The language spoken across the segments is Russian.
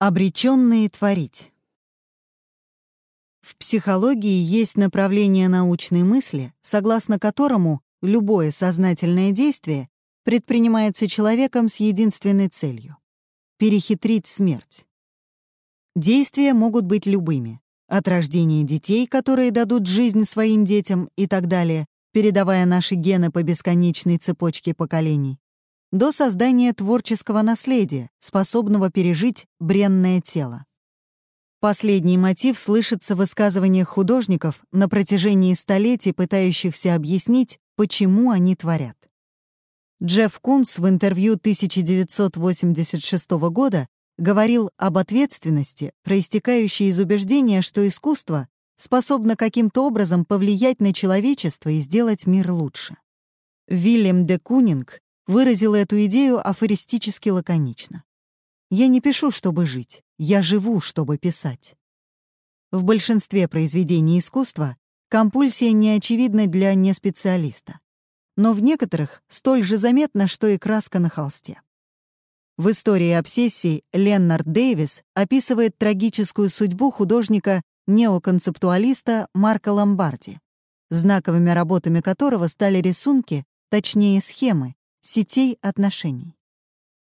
Обреченные творить. В психологии есть направление научной мысли, согласно которому любое сознательное действие предпринимается человеком с единственной целью — перехитрить смерть. Действия могут быть любыми — от рождения детей, которые дадут жизнь своим детям и так далее, передавая наши гены по бесконечной цепочке поколений, до создания творческого наследия, способного пережить бренное тело. Последний мотив слышится в высказываниях художников на протяжении столетий, пытающихся объяснить, почему они творят. Джефф Кунс в интервью 1986 года говорил об ответственности, проистекающей из убеждения, что искусство способно каким-то образом повлиять на человечество и сделать мир лучше. Вильям де Кунинг выразила эту идею афористически лаконично. «Я не пишу, чтобы жить, я живу, чтобы писать». В большинстве произведений искусства компульсия не очевидна для неспециалиста, но в некоторых столь же заметно, что и краска на холсте. В истории обсессий Леннард Дэвис описывает трагическую судьбу художника-неоконцептуалиста Марка Ломбарди, знаковыми работами которого стали рисунки, точнее схемы, сетей отношений.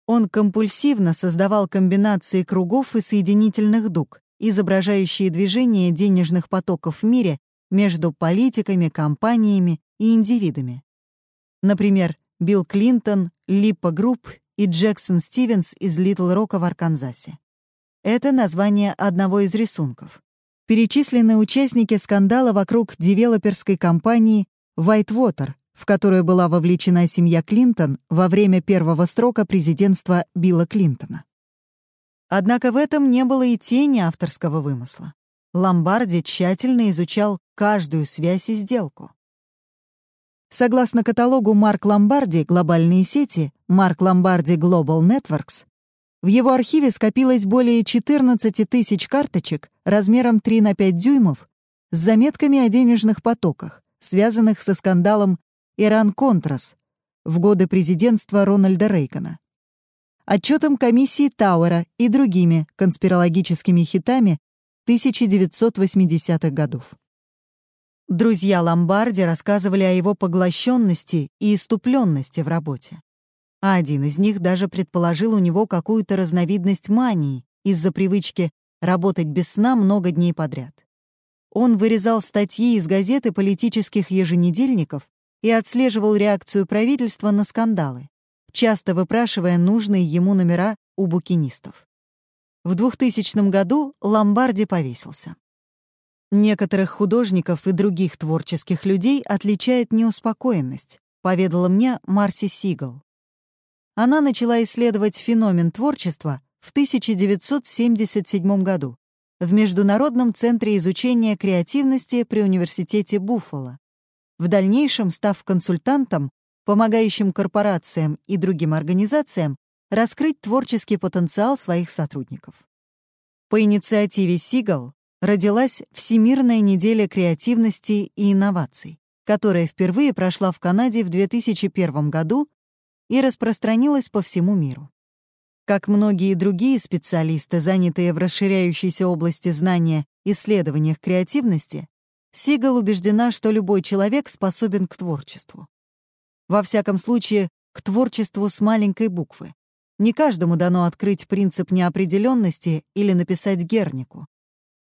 Он компульсивно создавал комбинации кругов и соединительных дуг, изображающие движение денежных потоков в мире между политиками, компаниями и индивидами. Например, Билл Клинтон, Липпа Групп и Джексон Стивенс из Литл Рока в Арканзасе. Это название одного из рисунков. Перечислены участники скандала вокруг девелоперской компании Whitewater, в которую была вовлечена семья Клинтон во время первого срока президентства Билла Клинтона. Однако в этом не было и тени авторского вымысла. Ломбарди тщательно изучал каждую связь и сделку. Согласно каталогу Марк Ломбарди «Глобальные сети» Марк Ломбарди Global Networks, в его архиве скопилось более 14 тысяч карточек размером 3 на 5 дюймов с заметками о денежных потоках, связанных со скандалом Иран-Контрас в годы президентства Рональда Рейгана, отчетом комиссии Тауэра и другими конспирологическими хитами 1980-х годов. Друзья Ломбарди рассказывали о его поглощенности и иступленности в работе. А один из них даже предположил у него какую-то разновидность мании из-за привычки работать без сна много дней подряд. Он вырезал статьи из газеты политических еженедельников и отслеживал реакцию правительства на скандалы, часто выпрашивая нужные ему номера у букинистов. В 2000 году Ломбарди повесился. Некоторых художников и других творческих людей отличает неуспокоенность, поведала мне Марси Сигал. Она начала исследовать феномен творчества в 1977 году в Международном центре изучения креативности при Университете Буффало, в дальнейшем став консультантом, помогающим корпорациям и другим организациям раскрыть творческий потенциал своих сотрудников. По инициативе Сигал родилась Всемирная неделя креативности и инноваций, которая впервые прошла в Канаде в 2001 году и распространилась по всему миру. Как многие другие специалисты, занятые в расширяющейся области знания, исследованиях креативности, Сигал убеждена, что любой человек способен к творчеству. Во всяком случае, к творчеству с маленькой буквы. Не каждому дано открыть принцип неопределенности или написать гернику.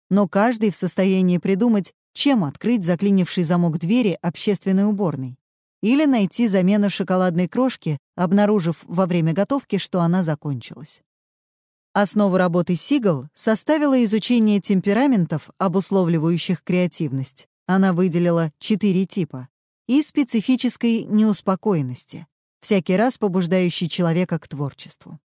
Но каждый в состоянии придумать, чем открыть заклинивший замок двери общественной уборной. Или найти замену шоколадной крошки, обнаружив во время готовки, что она закончилась. Основу работы Сигал составило изучение темпераментов, обусловливающих креативность. Она выделила четыре типа. И специфической неуспокоенности, всякий раз побуждающей человека к творчеству.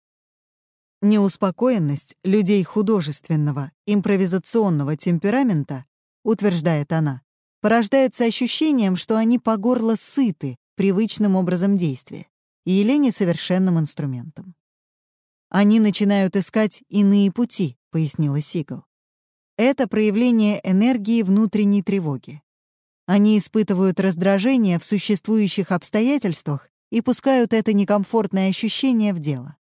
Неуспокоенность людей художественного, импровизационного темперамента, утверждает она, порождается ощущением, что они по горло сыты привычным образом действия или несовершенным инструментом. Они начинают искать иные пути, пояснила Сигал. Это проявление энергии внутренней тревоги. Они испытывают раздражение в существующих обстоятельствах и пускают это некомфортное ощущение в дело.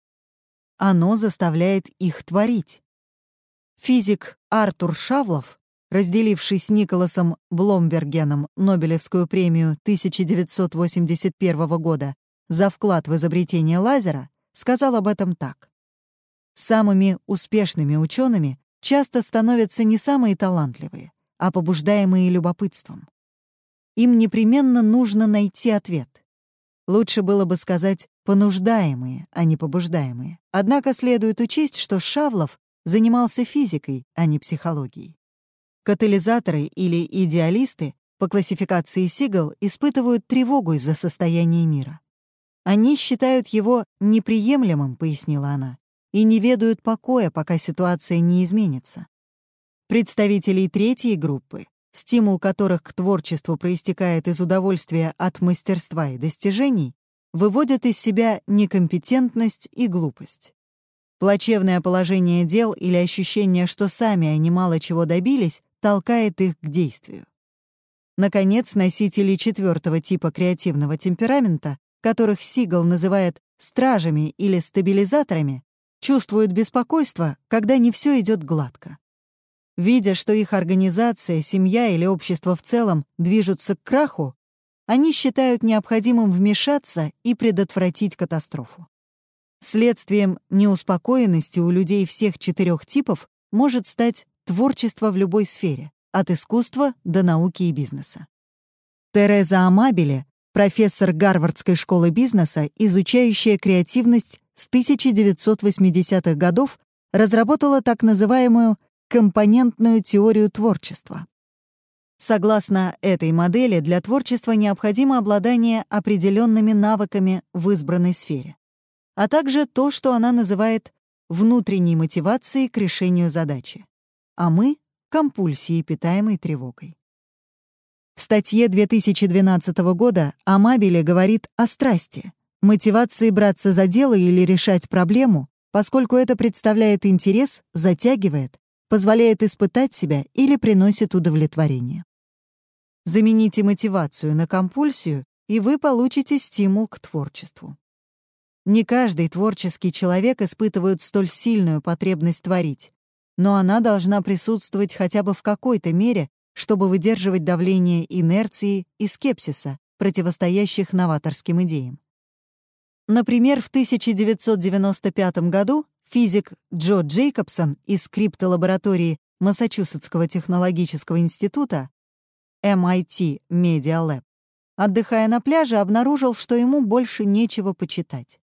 Оно заставляет их творить, физик Артур Шавлов, разделивший с Николасом Бломбергеном Нобелевскую премию 1981 года за вклад в изобретение лазера, сказал об этом так. Самыми успешными учеными часто становятся не самые талантливые, а побуждаемые любопытством. Им непременно нужно найти ответ. Лучше было бы сказать «понуждаемые», а не «побуждаемые». Однако следует учесть, что Шавлов занимался физикой, а не психологией. Катализаторы или идеалисты по классификации Сигал испытывают тревогу из-за состояния мира. Они считают его неприемлемым, пояснила она, и не ведают покоя, пока ситуация не изменится. Представителей третьей группы, стимул которых к творчеству проистекает из удовольствия от мастерства и достижений, выводят из себя некомпетентность и глупость. Плачевное положение дел или ощущение, что сами они мало чего добились, толкает их к действию. Наконец, носители четвертого типа креативного темперамента которых Сигал называет стражами или стабилизаторами, чувствуют беспокойство, когда не все идет гладко. Видя, что их организация, семья или общество в целом движутся к краху, они считают необходимым вмешаться и предотвратить катастрофу. Следствием неуспокоенности у людей всех четырех типов может стать творчество в любой сфере, от искусства до науки и бизнеса. Тереза Амабеле профессор Гарвардской школы бизнеса, изучающая креативность с 1980-х годов, разработала так называемую компонентную теорию творчества. Согласно этой модели, для творчества необходимо обладание определенными навыками в избранной сфере, а также то, что она называет внутренней мотивацией к решению задачи, а мы — компульсией, питаемой тревогой. В статье 2012 года Амабеле говорит о страсти, мотивации браться за дело или решать проблему, поскольку это представляет интерес, затягивает, позволяет испытать себя или приносит удовлетворение. Замените мотивацию на компульсию, и вы получите стимул к творчеству. Не каждый творческий человек испытывает столь сильную потребность творить, но она должна присутствовать хотя бы в какой-то мере чтобы выдерживать давление инерции и скепсиса, противостоящих новаторским идеям. Например, в 1995 году физик Джо Джейкобсон из криптолаборатории Массачусетского технологического института MIT Media Lab, отдыхая на пляже, обнаружил, что ему больше нечего почитать.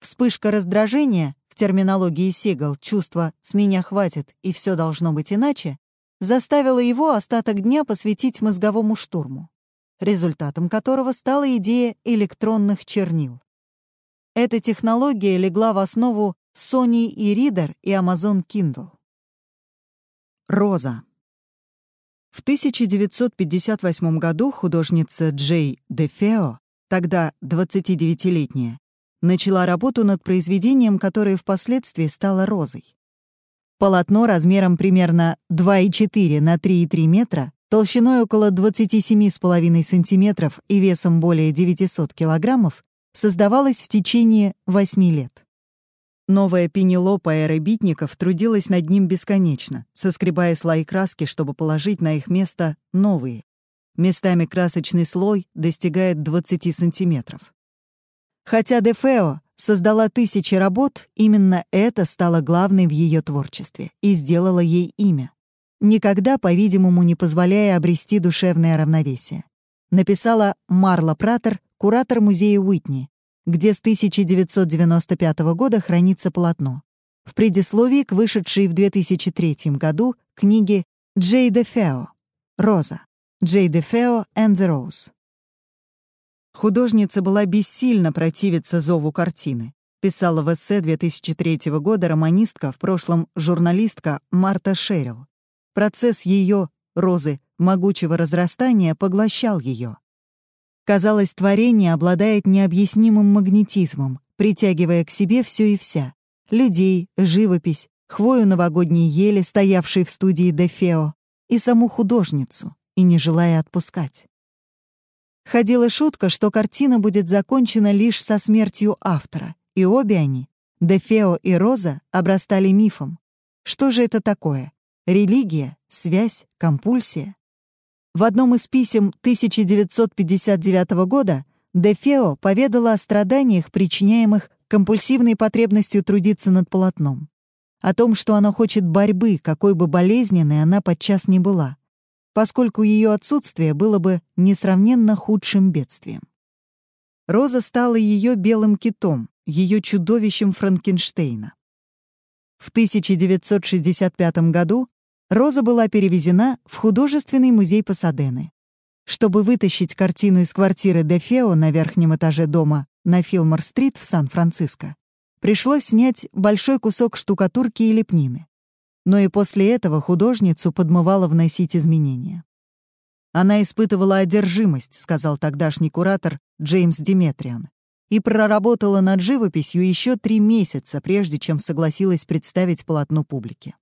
Вспышка раздражения, в терминологии Сигал чувство «с меня хватит и все должно быть иначе», заставила его остаток дня посвятить мозговому штурму, результатом которого стала идея электронных чернил. Эта технология легла в основу Sony и Reader и Amazon Kindle. Роза. В 1958 году художница Джей Дефео, тогда 29-летняя, начала работу над произведением, которое впоследствии стало «Розой». Полотно размером примерно 2,4 на 3,3 метра, толщиной около 27,5 сантиметров и весом более 900 килограммов, создавалось в течение 8 лет. Новая Пенелопа аэробитников трудилась над ним бесконечно, соскребая слои краски, чтобы положить на их место новые. Местами красочный слой достигает 20 сантиметров. Хотя Дефео создала тысячи работ, именно это стало главной в ее творчестве и сделало ей имя. Никогда, по-видимому, не позволяя обрести душевное равновесие. Написала Марла Пратер, куратор музея Уитни, где с 1995 года хранится полотно. В предисловии к вышедшей в 2003 году книге Джей де Фео «Роза» Джей де Фео and the Rose. Художница была бессильна противиться зову картины. Писала в эссе 2003 года романистка, в прошлом журналистка Марта Шерил. Процесс ее, розы, могучего разрастания поглощал ее. Казалось, творение обладает необъяснимым магнетизмом, притягивая к себе все и вся. Людей, живопись, хвою новогодней ели, стоявшей в студии Дефео, и саму художницу, и не желая отпускать. Ходила шутка, что картина будет закончена лишь со смертью автора, и обе они, Дефео и Роза, обрастали мифом. Что же это такое? Религия, связь, компульсия? В одном из писем 1959 года Дефео поведала о страданиях, причиняемых компульсивной потребностью трудиться над полотном. О том, что она хочет борьбы, какой бы болезненной она подчас не была, поскольку ее отсутствие было бы несравненно худшим бедствием. Роза стала ее белым китом, ее чудовищем Франкенштейна. В 1965 году Роза была перевезена в художественный музей Пасадены. Чтобы вытащить картину из квартиры Дефео на верхнем этаже дома на Филмор-стрит в Сан-Франциско, пришлось снять большой кусок штукатурки и лепнины. Но и после этого художницу подмывало вносить изменения. «Она испытывала одержимость», — сказал тогдашний куратор Джеймс Диметриан, и проработала над живописью еще три месяца, прежде чем согласилась представить полотно публике.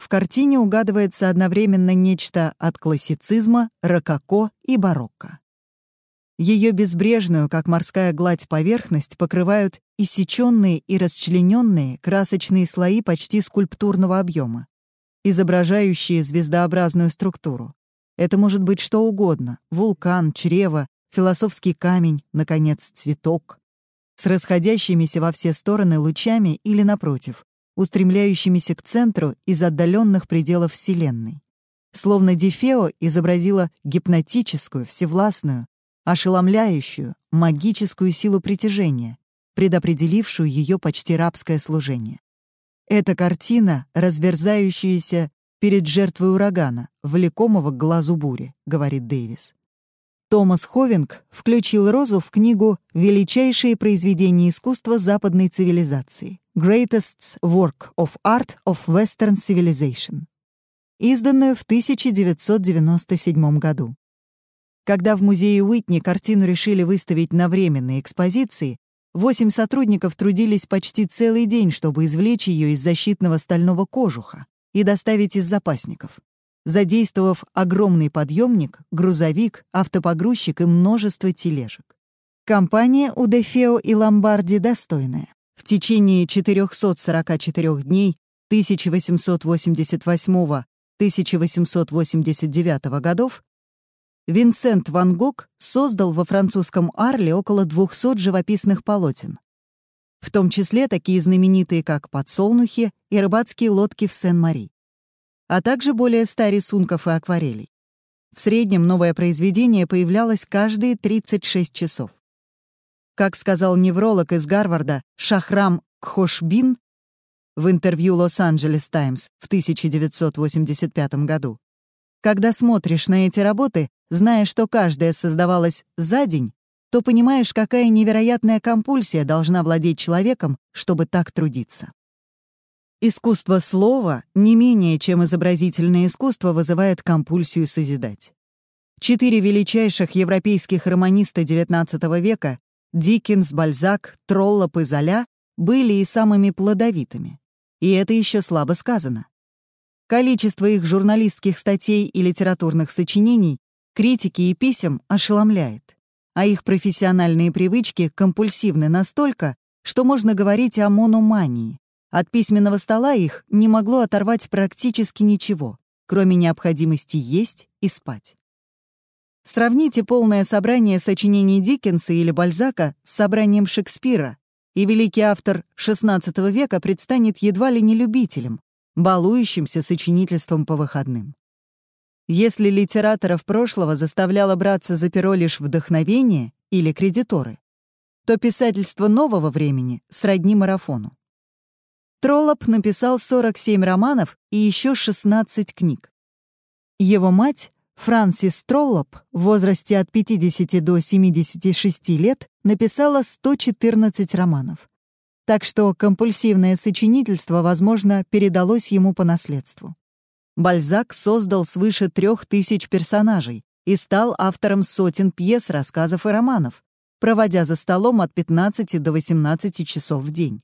В картине угадывается одновременно нечто от классицизма, рококо и барокко. Ее безбрежную, как морская гладь, поверхность покрывают иссеченные и расчлененные красочные слои почти скульптурного объема, изображающие звездообразную структуру. Это может быть что угодно — вулкан, чрево, философский камень, наконец, цветок, с расходящимися во все стороны лучами или, напротив, устремляющимися к центру из отдаленных пределов Вселенной. Словно Дефео изобразила гипнотическую, всевластную, ошеломляющую, магическую силу притяжения, предопределившую ее почти рабское служение. Эта картина, разверзающаяся перед жертвой урагана, влекомого к глазу бури, говорит Дэвис. Томас Ховинг включил Розу в книгу «Величайшие произведения искусства западной цивилизации» Greatest Work of Art of Western Civilization, изданную в 1997 году. Когда в музее Уитни картину решили выставить на временной экспозиции, восемь сотрудников трудились почти целый день, чтобы извлечь ее из защитного стального кожуха и доставить из запасников задействовав огромный подъемник, грузовик, автопогрузчик и множество тележек. Компания у Дефео и Ломбарди достойная. В течение 444 дней 1888-1889 годов Винсент Ван Гог создал во французском Арле около 200 живописных полотен, в том числе такие знаменитые, как «Подсолнухи» и рыбацкие лодки в Сен-Мари а также более ста рисунков и акварелей. В среднем новое произведение появлялось каждые 36 часов. Как сказал невролог из Гарварда Шахрам Кхошбин в интервью «Лос-Анджелес Таймс» в 1985 году, когда смотришь на эти работы, зная, что каждая создавалась за день, то понимаешь, какая невероятная компульсия должна владеть человеком, чтобы так трудиться. Искусство слова не менее, чем изобразительное искусство, вызывает компульсию созидать. Четыре величайших европейских романиста XIX века — Диккенс, Бальзак, Троллоп и Золя — были и самыми плодовитыми. И это еще слабо сказано. Количество их журналистских статей и литературных сочинений, критики и писем ошеломляет, а их профессиональные привычки компульсивны настолько, что можно говорить о мономании, от письменного стола их не могло оторвать практически ничего, кроме необходимости есть и спать. Сравните полное собрание сочинений Диккенса или Бальзака с собранием Шекспира, и великий автор XVI века предстанет едва ли не любителем, балующимся сочинительством по выходным. Если литераторов прошлого заставляло браться за перо лишь вдохновение или кредиторы, то писательство нового времени сродни марафону. Троллоп написал 47 романов и еще 16 книг. Его мать, Франсис Троллоп, в возрасте от 50 до 76 лет, написала 114 романов. Так что компульсивное сочинительство, возможно, передалось ему по наследству. Бальзак создал свыше трех тысяч персонажей и стал автором сотен пьес, рассказов и романов, проводя за столом от 15 до 18 часов в день.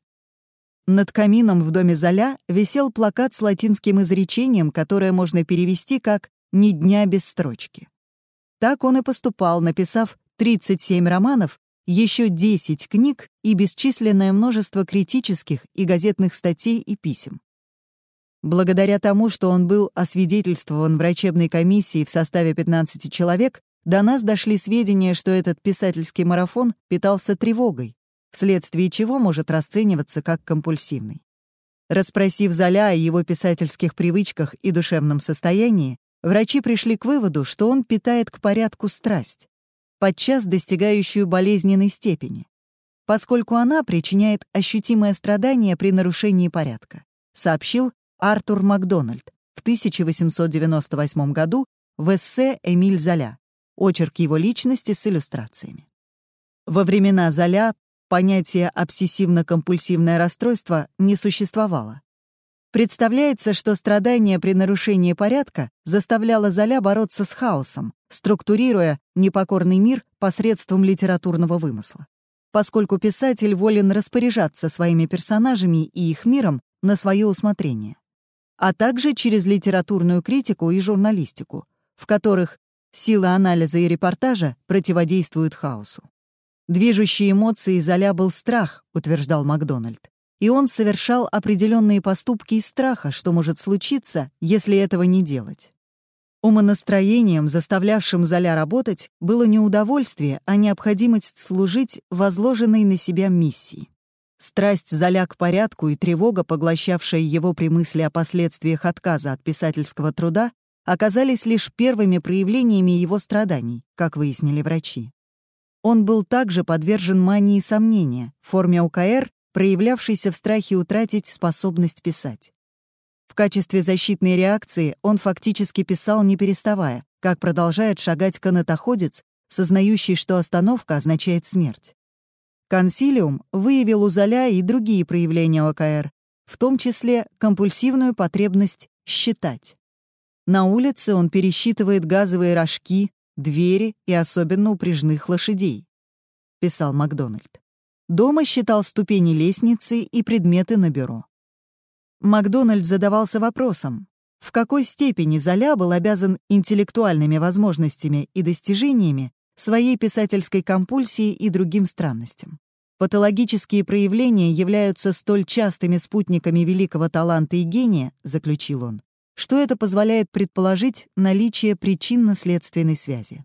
Над камином в доме Золя висел плакат с латинским изречением, которое можно перевести как «ни дня без строчки». Так он и поступал, написав 37 романов, еще 10 книг и бесчисленное множество критических и газетных статей и писем. Благодаря тому, что он был освидетельствован врачебной комиссией в составе 15 человек, до нас дошли сведения, что этот писательский марафон питался тревогой, вследствие чего может расцениваться как компульсивный. Расспросив Золя о его писательских привычках и душевном состоянии, врачи пришли к выводу, что он питает к порядку страсть, подчас достигающую болезненной степени, поскольку она причиняет ощутимое страдание при нарушении порядка, сообщил Артур Макдональд в 1898 году в эссе «Эмиль Золя», очерк его личности с иллюстрациями. Во времена Золя понятие обсессивно-компульсивное расстройство не существовало. Представляется, что страдание при нарушении порядка заставляло Золя бороться с хаосом, структурируя непокорный мир посредством литературного вымысла. Поскольку писатель волен распоряжаться своими персонажами и их миром на свое усмотрение, а также через литературную критику и журналистику, в которых Сила анализа и репортажа противодействуют хаосу. Движущей эмоцией Золя был страх, утверждал Макдональд. И он совершал определенные поступки из страха, что может случиться, если этого не делать. Умонастроением, заставлявшим Золя работать, было не удовольствие, а необходимость служить возложенной на себя миссии. Страсть Золя к порядку и тревога, поглощавшая его при мысли о последствиях отказа от писательского труда, оказались лишь первыми проявлениями его страданий, как выяснили врачи. Он был также подвержен мании сомнения, форме ОКР, проявлявшейся в страхе утратить способность писать. В качестве защитной реакции он фактически писал не переставая, как продолжает шагать канатоходец, сознающий, что остановка означает смерть. Консилиум выявил у Золя и другие проявления ОКР, в том числе компульсивную потребность считать. На улице он пересчитывает газовые рожки, двери и особенно упряжных лошадей, писал Макдональд. Дома считал ступени лестницы и предметы на бюро. Макдональд задавался вопросом, в какой степени Золя был обязан интеллектуальными возможностями и достижениями своей писательской компульсии и другим странностям. Патологические проявления являются столь частыми спутниками великого таланта и гения, заключил он, что это позволяет предположить наличие причинно-следственной связи.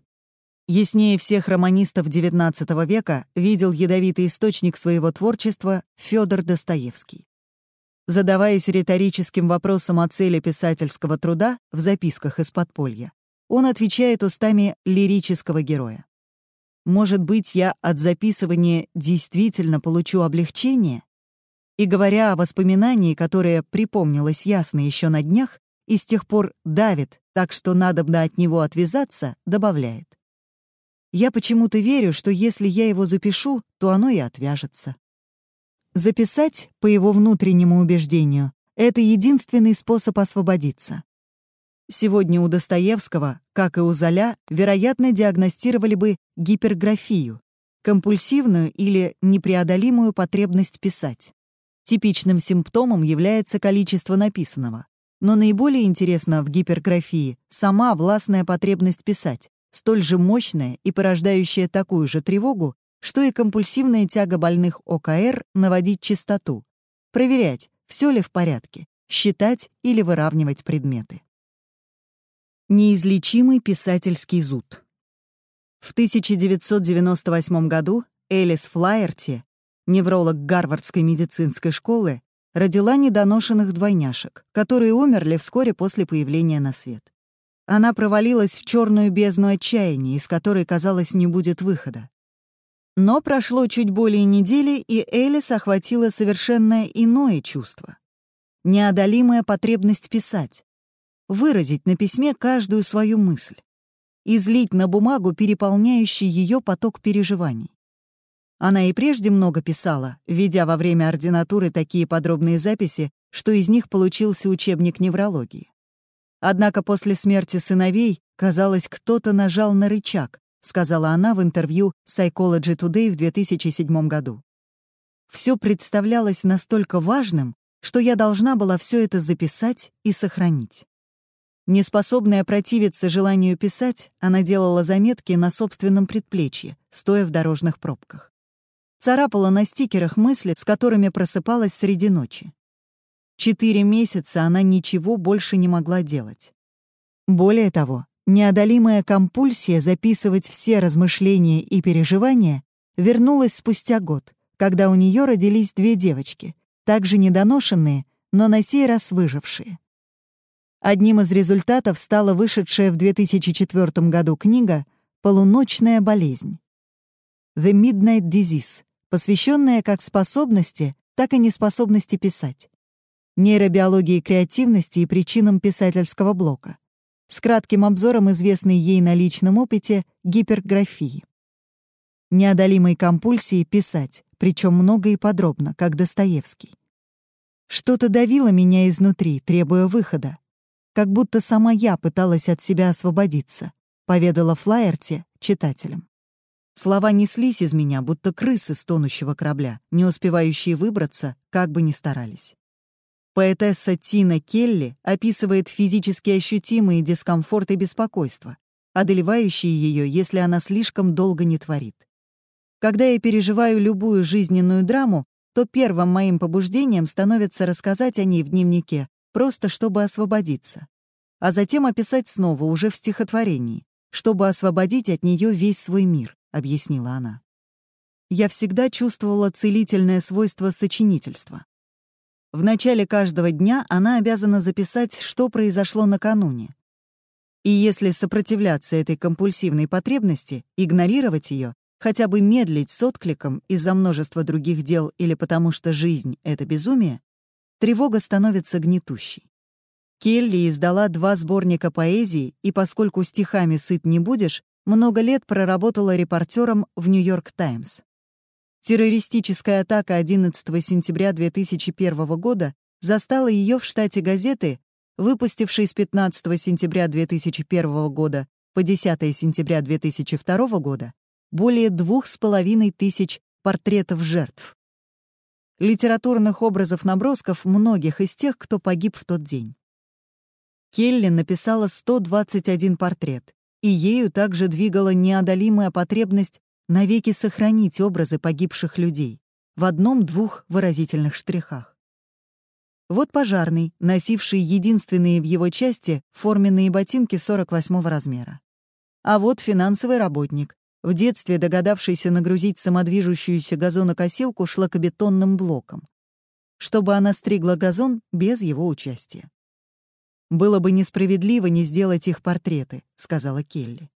Яснее всех романистов XIX века видел ядовитый источник своего творчества Федор Достоевский. Задаваясь риторическим вопросом о цели писательского труда в записках из подполья, он отвечает устами лирического героя. «Может быть, я от записывания действительно получу облегчение?» И говоря о воспоминании, которое припомнилось ясно еще на днях, и с тех пор давит, так что надобно от него отвязаться, добавляет. Я почему-то верю, что если я его запишу, то оно и отвяжется. Записать, по его внутреннему убеждению, это единственный способ освободиться. Сегодня у Достоевского, как и у Золя, вероятно, диагностировали бы гиперграфию, компульсивную или непреодолимую потребность писать. Типичным симптомом является количество написанного. Но наиболее интересна в гиперграфии сама властная потребность писать, столь же мощная и порождающая такую же тревогу, что и компульсивная тяга больных ОКР наводить чистоту, проверять, все ли в порядке, считать или выравнивать предметы. Неизлечимый писательский зуд. В 1998 году Элис Флаерти, невролог Гарвардской медицинской школы, родила недоношенных двойняшек, которые умерли вскоре после появления на свет. Она провалилась в черную бездну отчаяния, из которой, казалось, не будет выхода. Но прошло чуть более недели, и Элис охватила совершенно иное чувство. Неодолимая потребность писать. Выразить на письме каждую свою мысль. Излить на бумагу переполняющий ее поток переживаний. Она и прежде много писала, ведя во время ординатуры такие подробные записи, что из них получился учебник неврологии. Однако после смерти сыновей, казалось, кто-то нажал на рычаг, сказала она в интервью Psychology Today в 2007 году. Все представлялось настолько важным, что я должна была все это записать и сохранить. Неспособная противиться желанию писать, она делала заметки на собственном предплечье, стоя в дорожных пробках царапала на стикерах мысли, с которыми просыпалась среди ночи. Четыре месяца она ничего больше не могла делать. Более того, неодолимая компульсия записывать все размышления и переживания вернулась спустя год, когда у нее родились две девочки, также недоношенные, но на сей раз выжившие. Одним из результатов стала вышедшая в 2004 году книга «Полуночная болезнь» «The Midnight Disease», посвященная как способности, так и неспособности писать, нейробиологии креативности и причинам писательского блока, с кратким обзором известной ей на личном опыте гиперграфии неодолимой компульсии писать, причем много и подробно, как Достоевский. Что-то давило меня изнутри, требуя выхода. Как будто сама я пыталась от себя освободиться, поведала Флаерти читателям. Слова неслись из меня, будто крысы с тонущего корабля, не успевающие выбраться, как бы ни старались. Поэтесса Тина Келли описывает физически ощутимые дискомфорт и беспокойство, одолевающие ее, если она слишком долго не творит. Когда я переживаю любую жизненную драму, то первым моим побуждением становится рассказать о ней в дневнике, просто чтобы освободиться. А затем описать снова, уже в стихотворении, чтобы освободить от нее весь свой мир, объяснила она. Я всегда чувствовала целительное свойство сочинительства. В начале каждого дня она обязана записать, что произошло накануне. И если сопротивляться этой компульсивной потребности, игнорировать ее, хотя бы медлить с откликом из-за множества других дел или потому что жизнь — это безумие, тревога становится гнетущей. Келли издала два сборника поэзии, и поскольку стихами сыт не будешь, много лет проработала репортером в «Нью-Йорк Таймс». Террористическая атака 11 сентября 2001 года застала ее в штате газеты, выпустившей с 15 сентября 2001 года по 10 сентября 2002 года более двух с половиной тысяч портретов жертв. Литературных образов-набросков многих из тех, кто погиб в тот день. Келли написала 121 портрет, и ею также двигала неодолимая потребность навеки сохранить образы погибших людей в одном-двух выразительных штрихах. Вот пожарный, носивший единственные в его части форменные ботинки 48 размера. А вот финансовый работник, в детстве догадавшийся нагрузить самодвижущуюся газонокосилку шлакобетонным блоком, чтобы она стригла газон без его участия. «Было бы несправедливо не сделать их портреты», — сказала Келли.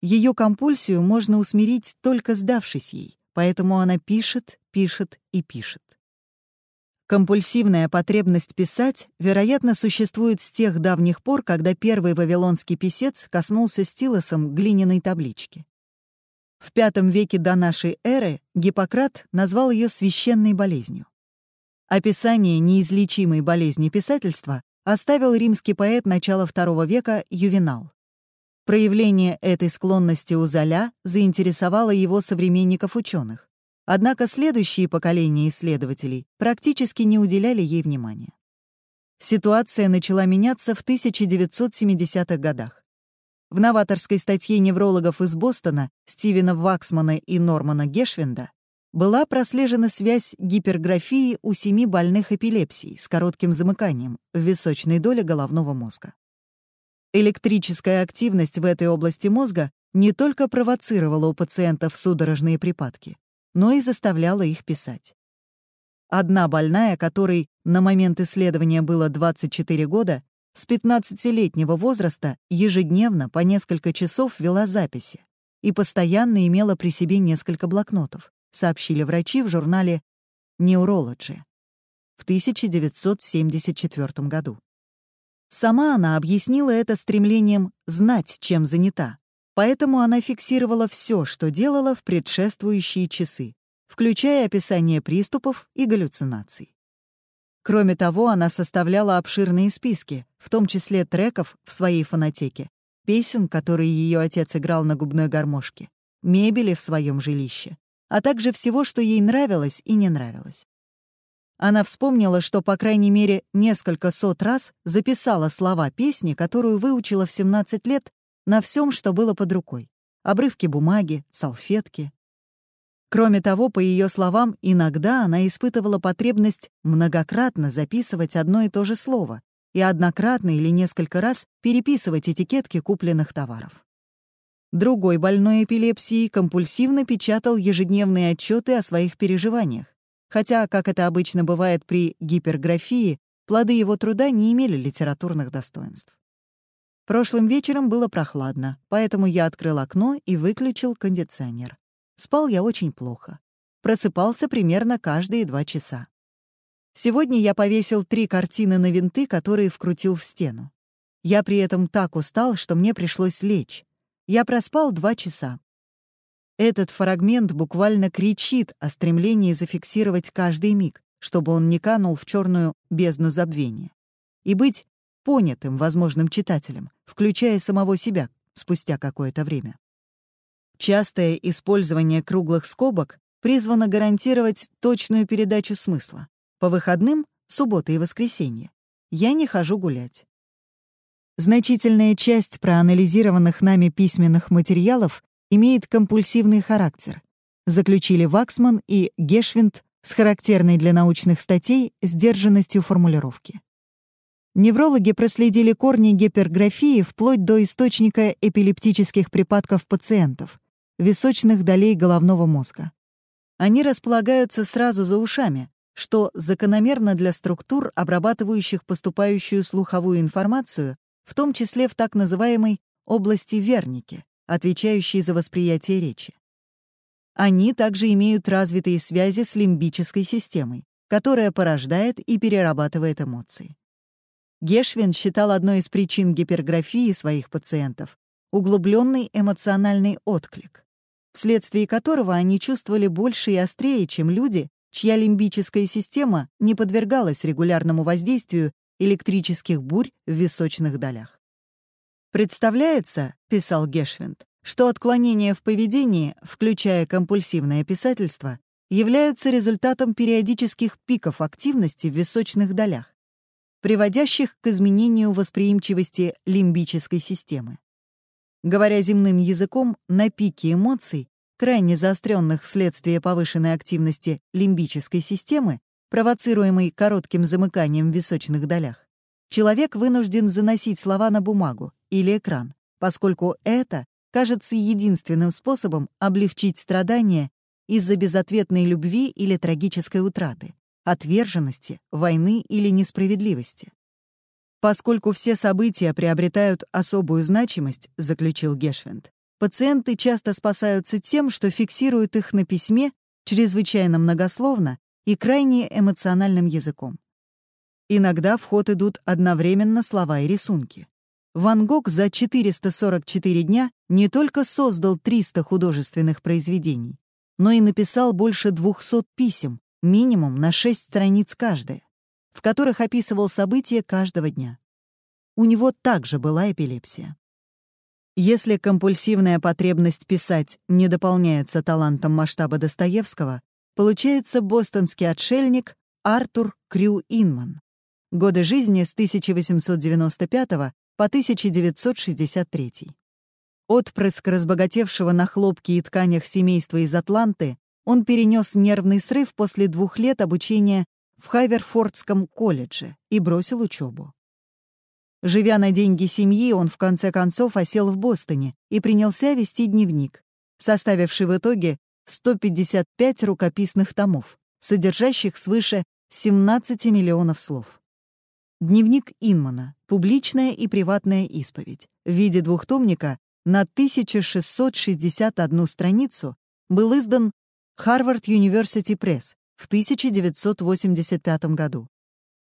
Ее компульсию можно усмирить, только сдавшись ей, поэтому она пишет, пишет и пишет. Компульсивная потребность писать, вероятно, существует с тех давних пор, когда первый вавилонский писец коснулся стилосом глиняной таблички. В V веке до нашей эры Гиппократ назвал ее священной болезнью. Описание неизлечимой болезни писательства оставил римский поэт начала II века Ювенал. Проявление этой склонности у Золя заинтересовало его современников-ученых. Однако следующие поколения исследователей практически не уделяли ей внимания. Ситуация начала меняться в 1970-х годах. В новаторской статье неврологов из Бостона Стивена Ваксмана и Нормана Гешвинда была прослежена связь гиперграфии у семи больных эпилепсией с коротким замыканием в височной доле головного мозга. Электрическая активность в этой области мозга не только провоцировала у пациентов судорожные припадки, но и заставляла их писать. Одна больная, которой на момент исследования было 24 года, с 15-летнего возраста ежедневно по несколько часов вела записи и постоянно имела при себе несколько блокнотов, сообщили врачи в журнале Neurology в 1974 году. Сама она объяснила это стремлением знать, чем занята, поэтому она фиксировала все, что делала в предшествующие часы, включая описание приступов и галлюцинаций. Кроме того, она составляла обширные списки, в том числе треков в своей фонотеке, песен, которые ее отец играл на губной гармошке, мебели в своем жилище, а также всего, что ей нравилось и не нравилось. Она вспомнила, что, по крайней мере, несколько сот раз записала слова песни, которую выучила в 17 лет, на всем, что было под рукой. Обрывки бумаги, салфетки. Кроме того, по ее словам, иногда она испытывала потребность многократно записывать одно и то же слово и однократно или несколько раз переписывать этикетки купленных товаров. Другой больной эпилепсией компульсивно печатал ежедневные отчеты о своих переживаниях, хотя, как это обычно бывает при гиперграфии, плоды его труда не имели литературных достоинств. Прошлым вечером было прохладно, поэтому я открыл окно и выключил кондиционер. Спал я очень плохо. Просыпался примерно каждые два часа. Сегодня я повесил три картины на винты, которые вкрутил в стену. Я при этом так устал, что мне пришлось лечь. Я проспал два часа. Этот фрагмент буквально кричит о стремлении зафиксировать каждый миг, чтобы он не канул в черную бездну забвения. И быть понятым возможным читателем, включая самого себя спустя какое-то время. Частое использование круглых скобок призвано гарантировать точную передачу смысла. По выходным, суббота и воскресенье, я не хожу гулять. Значительная часть проанализированных нами письменных материалов имеет компульсивный характер, заключили Ваксман и Гешвинд с характерной для научных статей сдержанностью формулировки. Неврологи проследили корни гиперграфии вплоть до источника эпилептических припадков пациентов, височных долей головного мозга. Они располагаются сразу за ушами, что закономерно для структур, обрабатывающих поступающую слуховую информацию, в том числе в так называемой области верники, отвечающей за восприятие речи. Они также имеют развитые связи с лимбической системой, которая порождает и перерабатывает эмоции. Гешвин считал одной из причин гиперграфии своих пациентов углубленный эмоциональный отклик вследствие которого они чувствовали больше и острее, чем люди, чья лимбическая система не подвергалась регулярному воздействию электрических бурь в височных долях. «Представляется, — писал Гешвинд, — что отклонения в поведении, включая компульсивное писательство, являются результатом периодических пиков активности в височных долях, приводящих к изменению восприимчивости лимбической системы. Говоря земным языком, на пике эмоций, крайне заостренных вследствие повышенной активности лимбической системы, провоцируемой коротким замыканием в височных долях, человек вынужден заносить слова на бумагу или экран, поскольку это кажется единственным способом облегчить страдания из-за безответной любви или трагической утраты, отверженности, войны или несправедливости. Поскольку все события приобретают особую значимость, заключил Гешвинд, пациенты часто спасаются тем, что фиксируют их на письме чрезвычайно многословно и крайне эмоциональным языком. Иногда в ход идут одновременно слова и рисунки. Ван Гог за 444 дня не только создал 300 художественных произведений, но и написал больше 200 писем, минимум на 6 страниц каждое в которых описывал события каждого дня. У него также была эпилепсия. Если компульсивная потребность писать не дополняется талантом масштаба Достоевского, получается бостонский отшельник Артур Крю Инман. Годы жизни с 1895 по 1963. Отпрыск разбогатевшего на хлопке и тканях семейства из Атланты, он перенес нервный срыв после двух лет обучения в Хайверфордском колледже и бросил учебу. Живя на деньги семьи, он в конце концов осел в Бостоне и принялся вести дневник, составивший в итоге 155 рукописных томов, содержащих свыше 17 миллионов слов. Дневник Инмана, публичная и приватная исповедь, в виде двухтомника на 1661 страницу был издан Harvard University Press в 1985 году.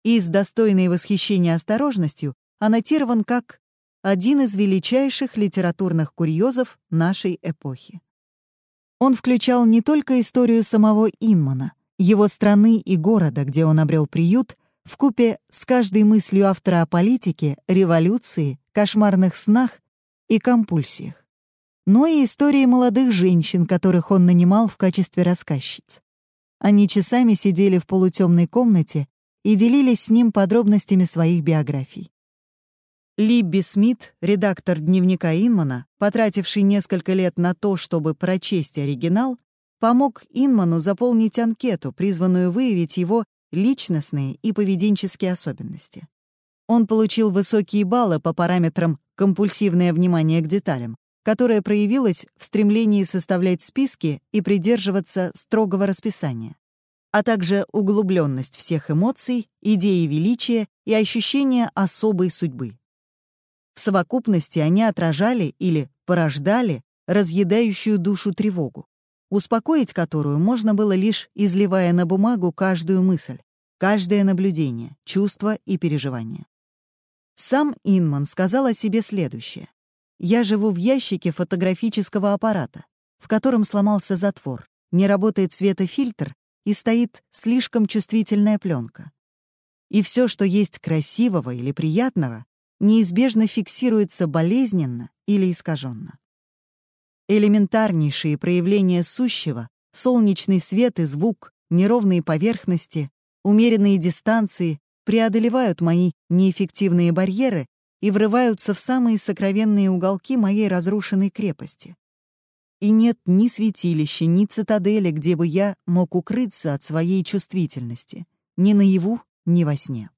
И с достойной восхищения осторожностью аннотирован как один из величайших литературных курьезов нашей эпохи. Он включал не только историю самого Инмана, его страны и города, где он обрел приют, в купе с каждой мыслью автора о политике, революции, кошмарных снах и компульсиях, но и истории молодых женщин, которых он нанимал в качестве рассказчиц. Они часами сидели в полутемной комнате и делились с ним подробностями своих биографий. Либби Смит, редактор дневника Инмана, потративший несколько лет на то, чтобы прочесть оригинал, помог Инману заполнить анкету, призванную выявить его личностные и поведенческие особенности. Он получил высокие баллы по параметрам «компульсивное внимание к деталям», которое проявилось в стремлении составлять списки и придерживаться строгого расписания, а также углубленность всех эмоций, идеи величия и ощущение особой судьбы. В совокупности они отражали или порождали разъедающую душу тревогу, успокоить которую можно было лишь изливая на бумагу каждую мысль, каждое наблюдение, чувство и переживание. Сам Инман сказал о себе следующее. «Я живу в ящике фотографического аппарата, в котором сломался затвор, не работает светофильтр и стоит слишком чувствительная пленка. И все, что есть красивого или приятного, неизбежно фиксируется болезненно или искаженно. Элементарнейшие проявления сущего — солнечный свет и звук, неровные поверхности, умеренные дистанции преодолевают мои неэффективные барьеры и врываются в самые сокровенные уголки моей разрушенной крепости. И нет ни святилища, ни цитадели, где бы я мог укрыться от своей чувствительности, ни наяву, ни во сне.